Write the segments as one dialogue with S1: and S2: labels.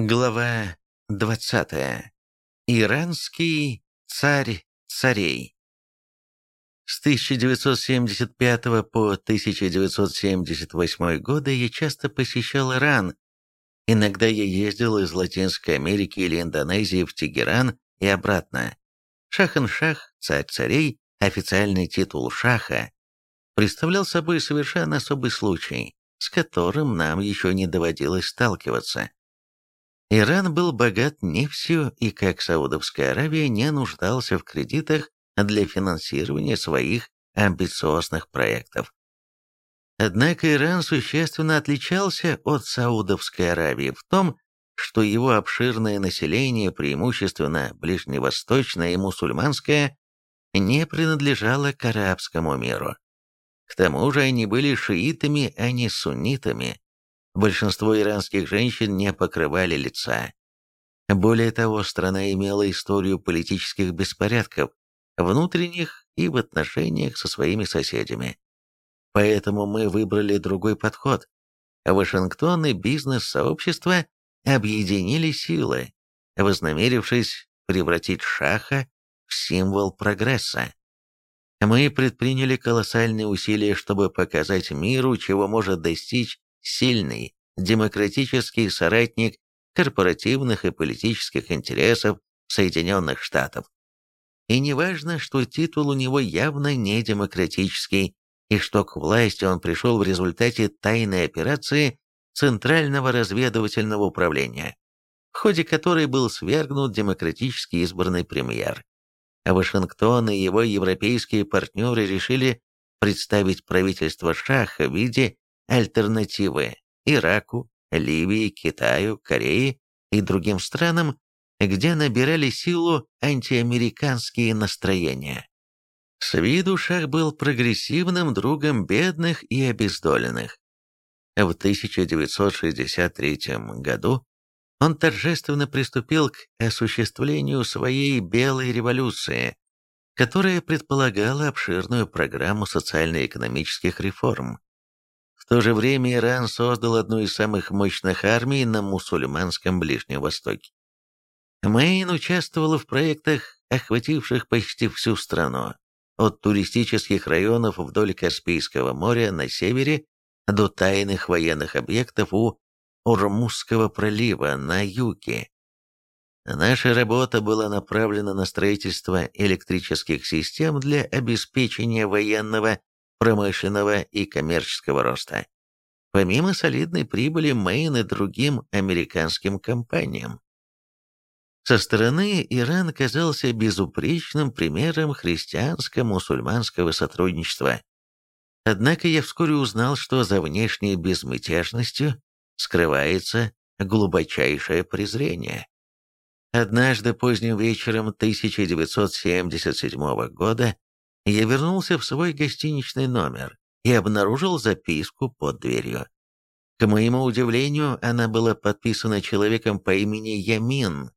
S1: Глава 20. Иранский царь царей. С 1975 по 1978 годы я часто посещал Иран. Иногда я ездил из Латинской Америки или Индонезии в Тегеран и обратно. Шахан-Шах, царь царей, официальный титул Шаха, представлял собой совершенно особый случай, с которым нам еще не доводилось сталкиваться. Иран был богат нефтью и, как Саудовская Аравия, не нуждался в кредитах для финансирования своих амбициозных проектов. Однако Иран существенно отличался от Саудовской Аравии в том, что его обширное население, преимущественно ближневосточное и мусульманское, не принадлежало к арабскому миру. К тому же они были шиитами, а не суннитами, Большинство иранских женщин не покрывали лица. Более того, страна имела историю политических беспорядков, внутренних и в отношениях со своими соседями. Поэтому мы выбрали другой подход. Вашингтон и бизнес-сообщество объединили силы, вознамерившись превратить Шаха в символ прогресса. Мы предприняли колоссальные усилия, чтобы показать миру, чего может достичь сильный, демократический соратник корпоративных и политических интересов Соединенных Штатов. И не важно, что титул у него явно не демократический, и что к власти он пришел в результате тайной операции Центрального разведывательного управления, в ходе которой был свергнут демократически избранный премьер. Вашингтон и его европейские партнеры решили представить правительство Шаха в виде альтернативы Ираку, Ливии, Китаю, Корее и другим странам, где набирали силу антиамериканские настроения. С виду Шах был прогрессивным другом бедных и обездоленных. В 1963 году он торжественно приступил к осуществлению своей «белой революции», которая предполагала обширную программу социально-экономических реформ, то же время Иран создал одну из самых мощных армий на мусульманском Ближнем Востоке. Мэйн участвовала в проектах, охвативших почти всю страну, от туристических районов вдоль Каспийского моря на севере до тайных военных объектов у Урмузского пролива на юге. Наша работа была направлена на строительство электрических систем для обеспечения военного промышленного и коммерческого роста. Помимо солидной прибыли Мэйн и другим американским компаниям. Со стороны Иран казался безупречным примером христианско-мусульманского сотрудничества. Однако я вскоре узнал, что за внешней безмятежностью скрывается глубочайшее презрение. Однажды поздним вечером 1977 года я вернулся в свой гостиничный номер и обнаружил записку под дверью. К моему удивлению, она была подписана человеком по имени Ямин.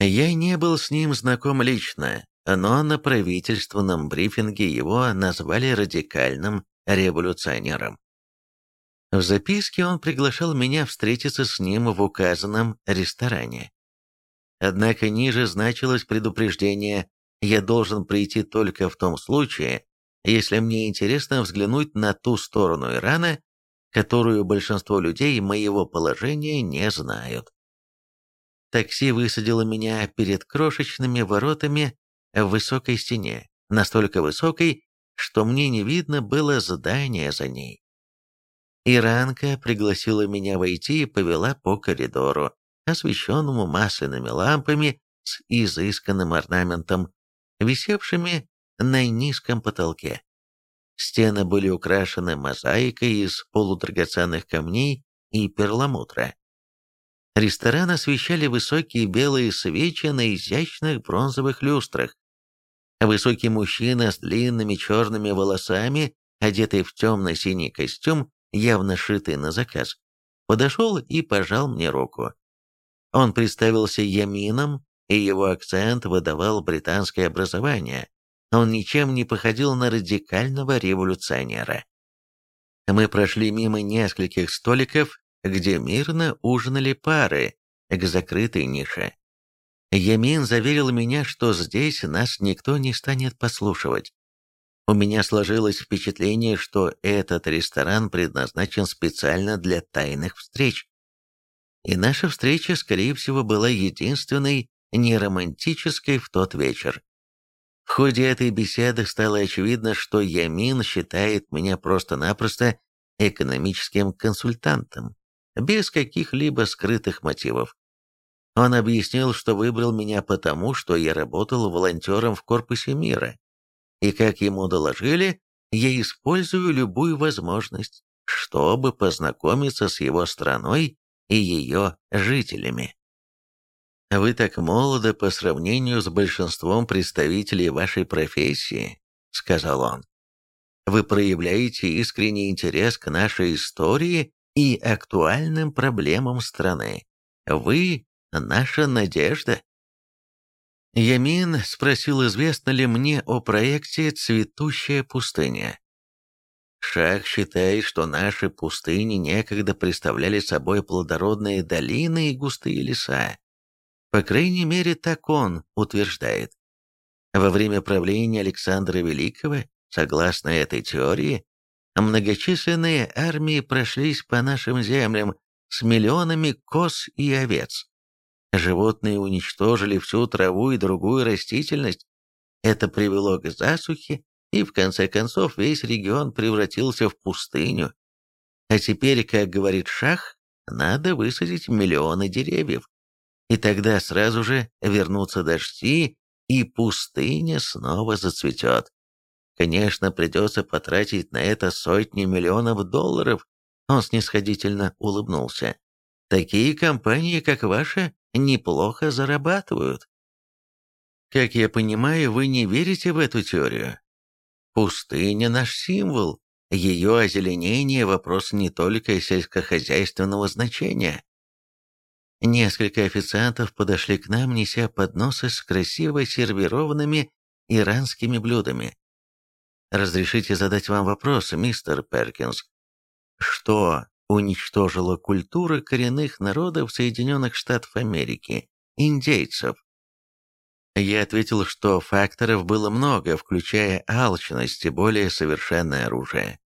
S1: Я не был с ним знаком лично, но на правительственном брифинге его назвали радикальным революционером. В записке он приглашал меня встретиться с ним в указанном ресторане. Однако ниже значилось предупреждение я должен прийти только в том случае, если мне интересно взглянуть на ту сторону Ирана, которую большинство людей моего положения не знают. Такси высадило меня перед крошечными воротами в высокой стене, настолько высокой, что мне не видно было здания за ней. Иранка пригласила меня войти и повела по коридору, освещенному масляными лампами с изысканным орнаментом висевшими на низком потолке. Стены были украшены мозаикой из полудрагоценных камней и перламутра. Ресторан освещали высокие белые свечи на изящных бронзовых люстрах. Высокий мужчина с длинными черными волосами, одетый в темно-синий костюм, явно шитый на заказ, подошел и пожал мне руку. Он представился Ямином и его акцент выдавал британское образование. Он ничем не походил на радикального революционера. Мы прошли мимо нескольких столиков, где мирно ужинали пары, к закрытой нише. Ямин заверил меня, что здесь нас никто не станет послушивать. У меня сложилось впечатление, что этот ресторан предназначен специально для тайных встреч. И наша встреча, скорее всего, была единственной неромантической в тот вечер. В ходе этой беседы стало очевидно, что Ямин считает меня просто-напросто экономическим консультантом, без каких-либо скрытых мотивов. Он объяснил, что выбрал меня потому, что я работал волонтером в корпусе мира, и, как ему доложили, я использую любую возможность, чтобы познакомиться с его страной и ее жителями. Вы так молоды по сравнению с большинством представителей вашей профессии, сказал он. Вы проявляете искренний интерес к нашей истории и актуальным проблемам страны. Вы – наша надежда. Ямин спросил, известно ли мне о проекте «Цветущая пустыня». Шах считает, что наши пустыни некогда представляли собой плодородные долины и густые леса. По крайней мере, так он утверждает. Во время правления Александра Великого, согласно этой теории, многочисленные армии прошлись по нашим землям с миллионами коз и овец. Животные уничтожили всю траву и другую растительность. Это привело к засухе, и в конце концов весь регион превратился в пустыню. А теперь, как говорит Шах, надо высадить миллионы деревьев и тогда сразу же вернутся дожди, и пустыня снова зацветет. Конечно, придется потратить на это сотни миллионов долларов, он снисходительно улыбнулся. Такие компании, как ваша, неплохо зарабатывают. Как я понимаю, вы не верите в эту теорию? Пустыня – наш символ. Ее озеленение – вопрос не только сельскохозяйственного значения. Несколько официантов подошли к нам, неся подносы с красиво сервированными иранскими блюдами. «Разрешите задать вам вопрос, мистер Перкинс. Что уничтожило культуры коренных народов Соединенных Штатов Америки, индейцев?» Я ответил, что факторов было много, включая алчность и более совершенное оружие.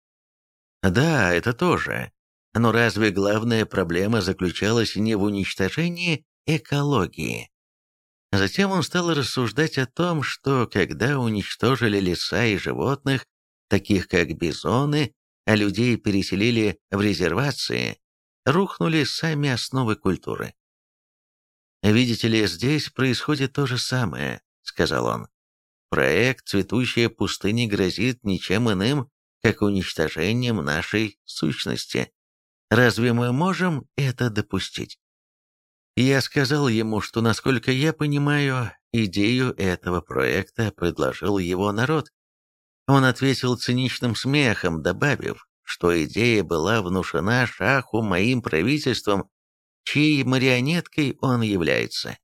S1: Да, это тоже. Но разве главная проблема заключалась не в уничтожении экологии? Затем он стал рассуждать о том, что когда уничтожили леса и животных, таких как бизоны, а людей переселили в резервации, рухнули сами основы культуры. «Видите ли, здесь происходит то же самое», — сказал он. «Проект «Цветущая пустыня» грозит ничем иным, как уничтожением нашей сущности. Разве мы можем это допустить? Я сказал ему, что, насколько я понимаю, идею этого проекта предложил его народ. Он ответил циничным смехом, добавив, что идея была внушена шаху моим правительством, чьей марионеткой он является.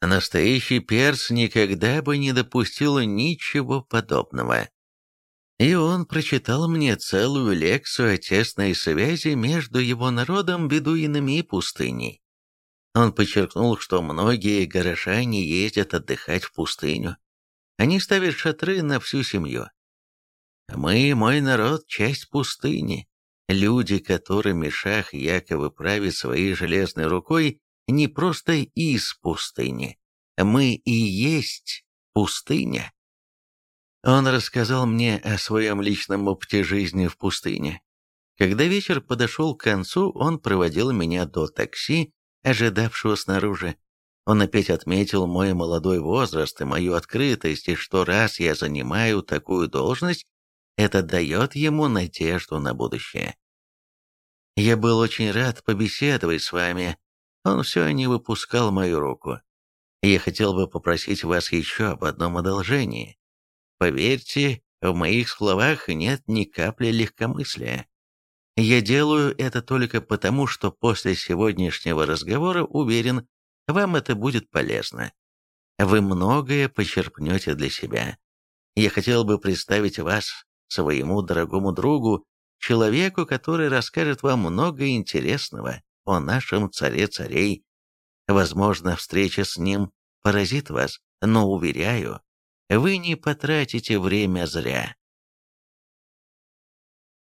S1: Настоящий перс никогда бы не допустил ничего подобного. И он прочитал мне целую лекцию о тесной связи между его народом, бедуинами и пустыней. Он подчеркнул, что многие горожане ездят отдыхать в пустыню. Они ставят шатры на всю семью. Мы, мой народ, часть пустыни. Люди, которыми шах якобы правит своей железной рукой, не просто из пустыни. Мы и есть пустыня. Он рассказал мне о своем личном опыте жизни в пустыне. Когда вечер подошел к концу, он проводил меня до такси, ожидавшего снаружи. Он опять отметил мой молодой возраст и мою открытость, и что раз я занимаю такую должность, это дает ему надежду на будущее. Я был очень рад побеседовать с вами. Он все не выпускал мою руку. Я хотел бы попросить вас еще об одном одолжении. Поверьте, в моих словах нет ни капли легкомыслия. Я делаю это только потому, что после сегодняшнего разговора уверен, вам это будет полезно. Вы многое почерпнете для себя. Я хотел бы представить вас своему дорогому другу, человеку, который расскажет вам много интересного о нашем царе царей, Возможно, встреча с ним поразит вас, но, уверяю, вы не потратите время зря.